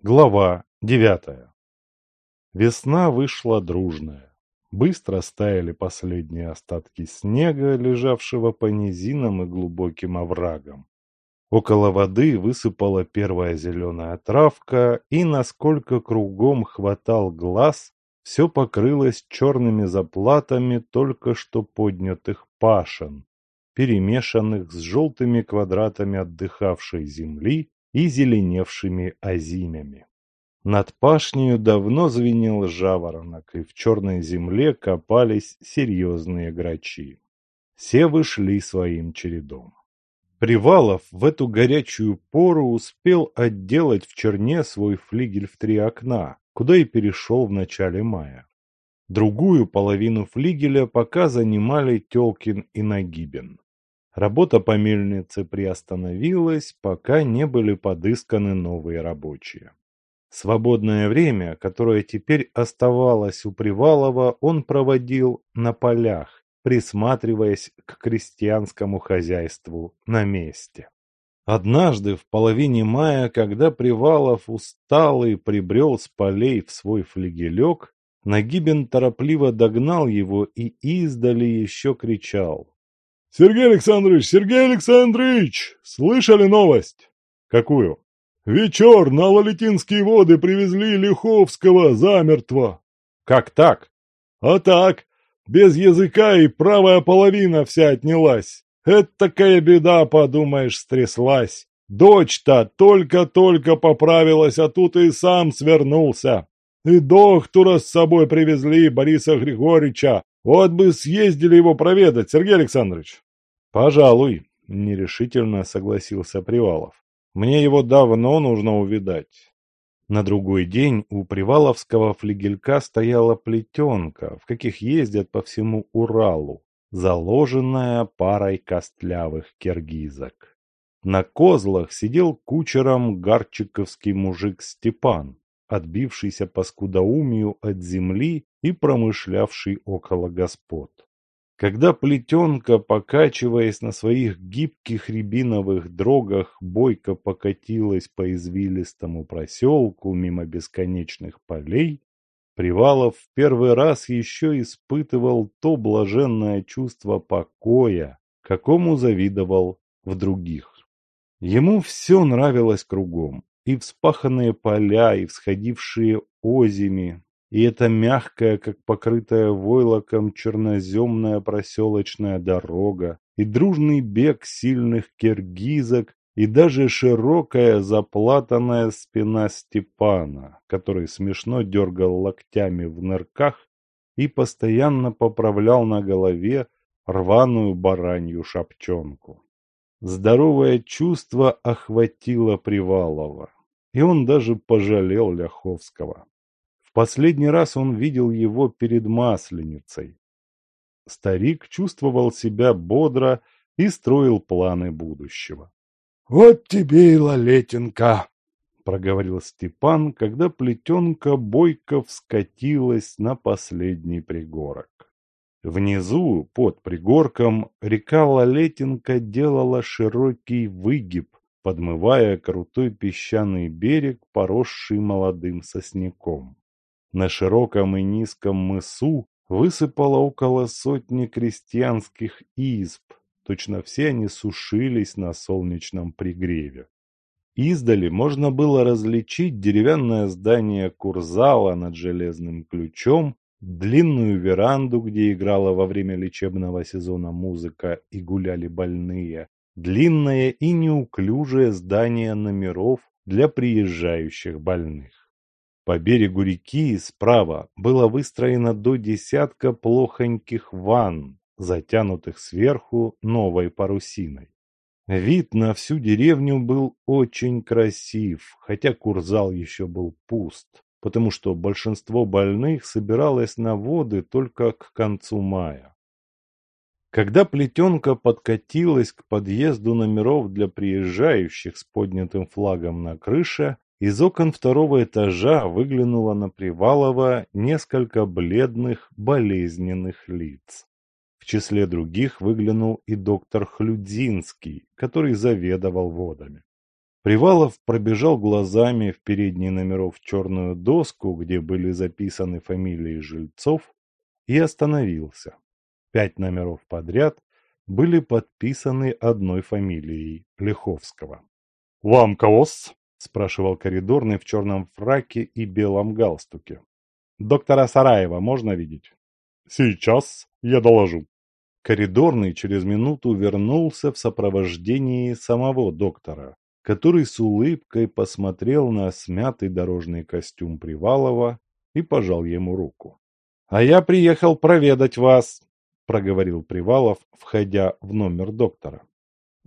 Глава девятая Весна вышла дружная. Быстро стаяли последние остатки снега, лежавшего по низинам и глубоким оврагам. Около воды высыпала первая зеленая травка, и, насколько кругом хватал глаз, все покрылось черными заплатами только что поднятых пашен, перемешанных с желтыми квадратами отдыхавшей земли и зеленевшими озимями. Над пашнею давно звенел жаворонок, и в черной земле копались серьезные грачи. Все вышли своим чередом. Привалов в эту горячую пору успел отделать в черне свой флигель в три окна, куда и перешел в начале мая. Другую половину флигеля пока занимали Телкин и Нагибин. Работа по мельнице приостановилась, пока не были подысканы новые рабочие. Свободное время, которое теперь оставалось у Привалова, он проводил на полях, присматриваясь к крестьянскому хозяйству на месте. Однажды в половине мая, когда Привалов усталый прибрел с полей в свой флигелек, Нагибин торопливо догнал его и издали еще кричал. Сергей Александрович, Сергей Александрович, слышали новость? Какую? Вечер на Лалетинские воды привезли Лиховского замертво. Как так? А так, без языка и правая половина вся отнялась. Это такая беда, подумаешь, стряслась. Дочь-то только-только поправилась, а тут и сам свернулся. И доктора с собой привезли, Бориса Григорьевича, вот бы съездили его проведать, Сергей Александрович. Пожалуй, нерешительно согласился Привалов. Мне его давно нужно увидать. На другой день у Приваловского флигелька стояла плетенка, в каких ездят по всему Уралу, заложенная парой костлявых киргизок. На козлах сидел кучером гарчиковский мужик Степан, отбившийся по скудоумию от земли и промышлявший около господ. Когда плетенка, покачиваясь на своих гибких рябиновых дрогах, бойко покатилась по извилистому проселку мимо бесконечных полей, Привалов в первый раз еще испытывал то блаженное чувство покоя, какому завидовал в других. Ему все нравилось кругом, и вспаханные поля, и всходившие озими, и эта мягкая, как покрытая войлоком черноземная проселочная дорога, и дружный бег сильных киргизок, и даже широкая заплатанная спина Степана, который смешно дергал локтями в нырках и постоянно поправлял на голове рваную баранью шапчонку. Здоровое чувство охватило Привалова, и он даже пожалел Ляховского последний раз он видел его перед Масленицей. Старик чувствовал себя бодро и строил планы будущего. — Вот тебе и Лалетенко! — проговорил Степан, когда плетенка бойко вскатилась на последний пригорок. Внизу, под пригорком, река Лалетинка делала широкий выгиб, подмывая крутой песчаный берег, поросший молодым сосняком. На широком и низком мысу высыпало около сотни крестьянских изб, точно все они сушились на солнечном пригреве. Издали можно было различить деревянное здание курзала над железным ключом, длинную веранду, где играла во время лечебного сезона музыка и гуляли больные, длинное и неуклюжее здание номеров для приезжающих больных. По берегу реки справа было выстроено до десятка плохоньких ванн, затянутых сверху новой парусиной. Вид на всю деревню был очень красив, хотя курзал еще был пуст, потому что большинство больных собиралось на воды только к концу мая. Когда плетенка подкатилась к подъезду номеров для приезжающих с поднятым флагом на крыше, из окон второго этажа выглянуло на Привалова несколько бледных, болезненных лиц. В числе других выглянул и доктор Хлюдзинский, который заведовал водами. Привалов пробежал глазами в передний номеров черную доску, где были записаны фамилии жильцов, и остановился. Пять номеров подряд были подписаны одной фамилией – Лиховского. «Вам кого-с?» – спрашивал коридорный в черном фраке и белом галстуке. «Доктора Сараева можно видеть?» «Сейчас я доложу». Коридорный через минуту вернулся в сопровождении самого доктора, который с улыбкой посмотрел на смятый дорожный костюм Привалова и пожал ему руку. «А я приехал проведать вас», – проговорил Привалов, входя в номер доктора.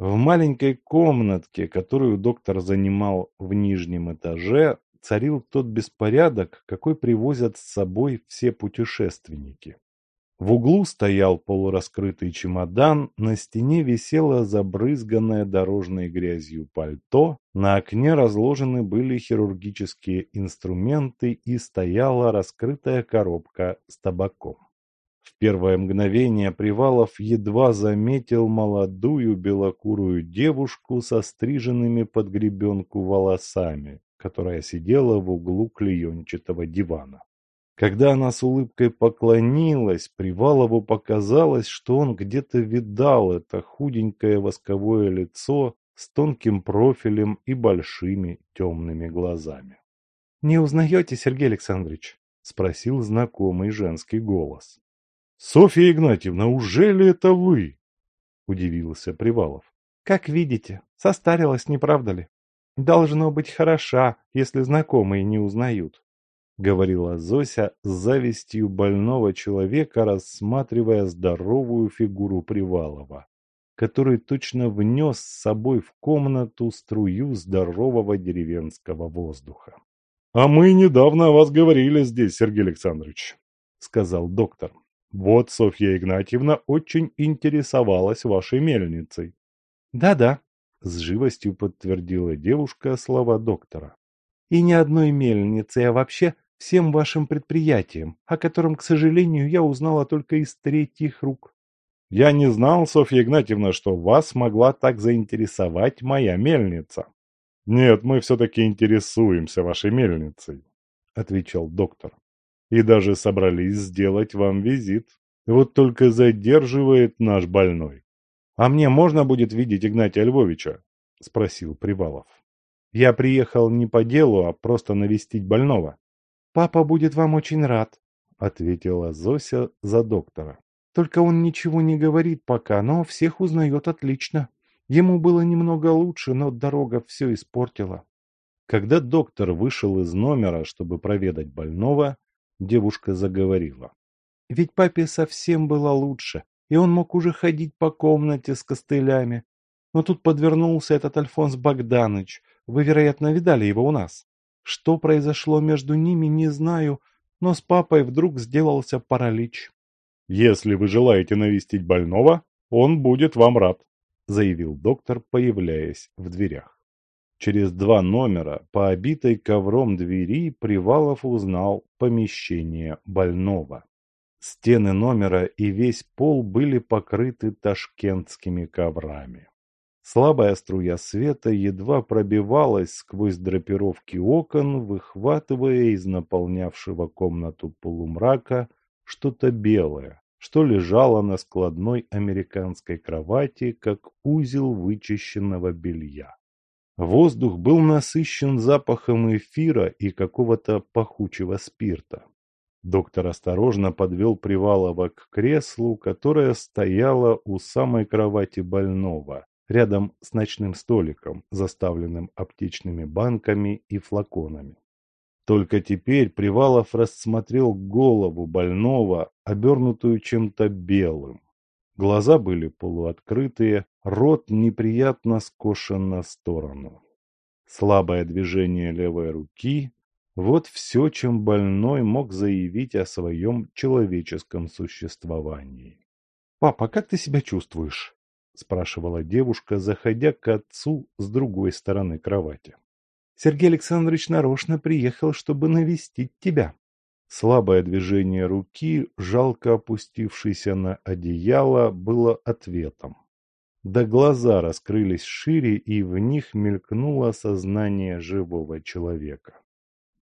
В маленькой комнатке, которую доктор занимал в нижнем этаже, царил тот беспорядок, какой привозят с собой все путешественники. В углу стоял полураскрытый чемодан, на стене висело забрызганное дорожной грязью пальто, на окне разложены были хирургические инструменты и стояла раскрытая коробка с табаком. В первое мгновение Привалов едва заметил молодую белокурую девушку со стриженными под гребенку волосами, которая сидела в углу клеенчатого дивана. Когда она с улыбкой поклонилась, Привалову показалось, что он где-то видал это худенькое восковое лицо с тонким профилем и большими темными глазами. «Не узнаете, Сергей Александрович?» – спросил знакомый женский голос. «Софья Игнатьевна, ужели это вы?» – удивился Привалов. «Как видите, состарилась, не правда ли? Должно быть хороша, если знакомые не узнают говорила Зося с завистью больного человека, рассматривая здоровую фигуру Привалова, который точно внес с собой в комнату струю здорового деревенского воздуха. «А мы недавно о вас говорили здесь, Сергей Александрович», — сказал доктор. «Вот Софья Игнатьевна очень интересовалась вашей мельницей». «Да-да», — с живостью подтвердила девушка слова доктора. «И ни одной мельницы, а вообще всем вашим предприятиям, о котором, к сожалению, я узнала только из третьих рук. Я не знал, Софья Игнатьевна, что вас могла так заинтересовать моя мельница. Нет, мы все-таки интересуемся вашей мельницей, отвечал доктор. И даже собрались сделать вам визит. Вот только задерживает наш больной. А мне можно будет видеть Игнатия Львовича? Спросил Привалов. Я приехал не по делу, а просто навестить больного. «Папа будет вам очень рад», — ответила Зося за доктора. «Только он ничего не говорит пока, но всех узнает отлично. Ему было немного лучше, но дорога все испортила». Когда доктор вышел из номера, чтобы проведать больного, девушка заговорила. «Ведь папе совсем было лучше, и он мог уже ходить по комнате с костылями. Но тут подвернулся этот Альфонс Богданович. Вы, вероятно, видали его у нас?» Что произошло между ними, не знаю, но с папой вдруг сделался паралич. «Если вы желаете навестить больного, он будет вам рад», заявил доктор, появляясь в дверях. Через два номера по обитой ковром двери Привалов узнал помещение больного. Стены номера и весь пол были покрыты ташкентскими коврами. Слабая струя света едва пробивалась сквозь драпировки окон, выхватывая из наполнявшего комнату полумрака что-то белое, что лежало на складной американской кровати, как узел вычищенного белья. Воздух был насыщен запахом эфира и какого-то пахучего спирта. Доктор осторожно подвел Привалова к креслу, которое стояло у самой кровати больного, рядом с ночным столиком, заставленным аптечными банками и флаконами. Только теперь Привалов рассмотрел голову больного, обернутую чем-то белым. Глаза были полуоткрытые, рот неприятно скошен на сторону. Слабое движение левой руки – вот все, чем больной мог заявить о своем человеческом существовании. «Папа, как ты себя чувствуешь?» спрашивала девушка, заходя к отцу с другой стороны кровати. Сергей Александрович нарочно приехал, чтобы навестить тебя. Слабое движение руки, жалко опустившейся на одеяло, было ответом. Да глаза раскрылись шире, и в них мелькнуло сознание живого человека.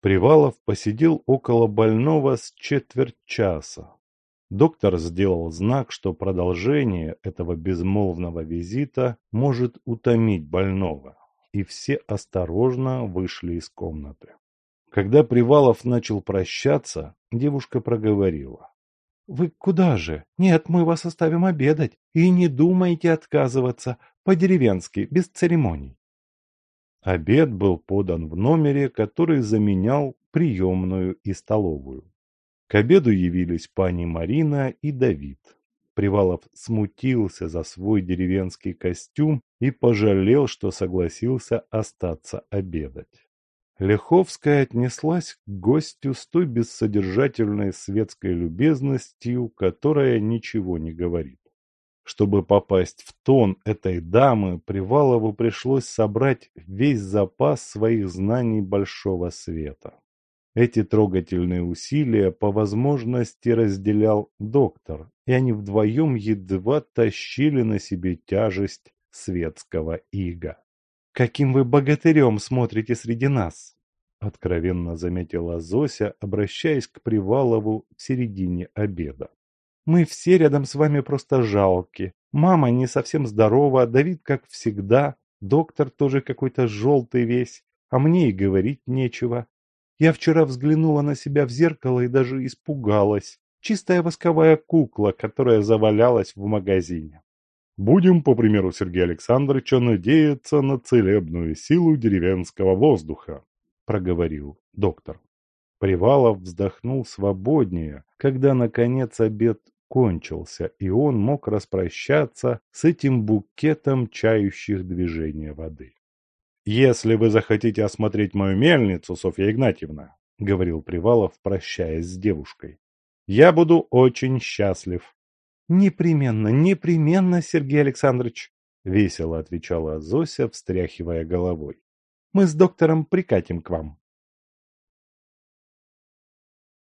Привалов посидел около больного с четверть часа. Доктор сделал знак, что продолжение этого безмолвного визита может утомить больного, и все осторожно вышли из комнаты. Когда Привалов начал прощаться, девушка проговорила. «Вы куда же? Нет, мы вас оставим обедать. И не думайте отказываться. По-деревенски, без церемоний». Обед был подан в номере, который заменял приемную и столовую. К обеду явились пани Марина и Давид. Привалов смутился за свой деревенский костюм и пожалел, что согласился остаться обедать. Леховская отнеслась к гостю с той бессодержательной светской любезностью, которая ничего не говорит. Чтобы попасть в тон этой дамы, Привалову пришлось собрать весь запас своих знаний большого света. Эти трогательные усилия по возможности разделял доктор, и они вдвоем едва тащили на себе тяжесть светского ига каким вы богатырем смотрите среди нас!» Откровенно заметила Зося, обращаясь к Привалову в середине обеда. «Мы все рядом с вами просто жалки. Мама не совсем здорова, Давид как всегда, доктор тоже какой-то желтый весь, а мне и говорить нечего. Я вчера взглянула на себя в зеркало и даже испугалась. Чистая восковая кукла, которая завалялась в магазине. Будем, по примеру Сергея Александровича, надеяться на целебную силу деревенского воздуха, проговорил доктор. Привалов вздохнул свободнее, когда, наконец, обед кончился, и он мог распрощаться с этим букетом чающих движения воды. «Если вы захотите осмотреть мою мельницу, Софья Игнатьевна», — говорил Привалов, прощаясь с девушкой, — «я буду очень счастлив. «Непременно, непременно, Сергей Александрович!» — весело отвечала Зося, встряхивая головой. «Мы с доктором прикатим к вам».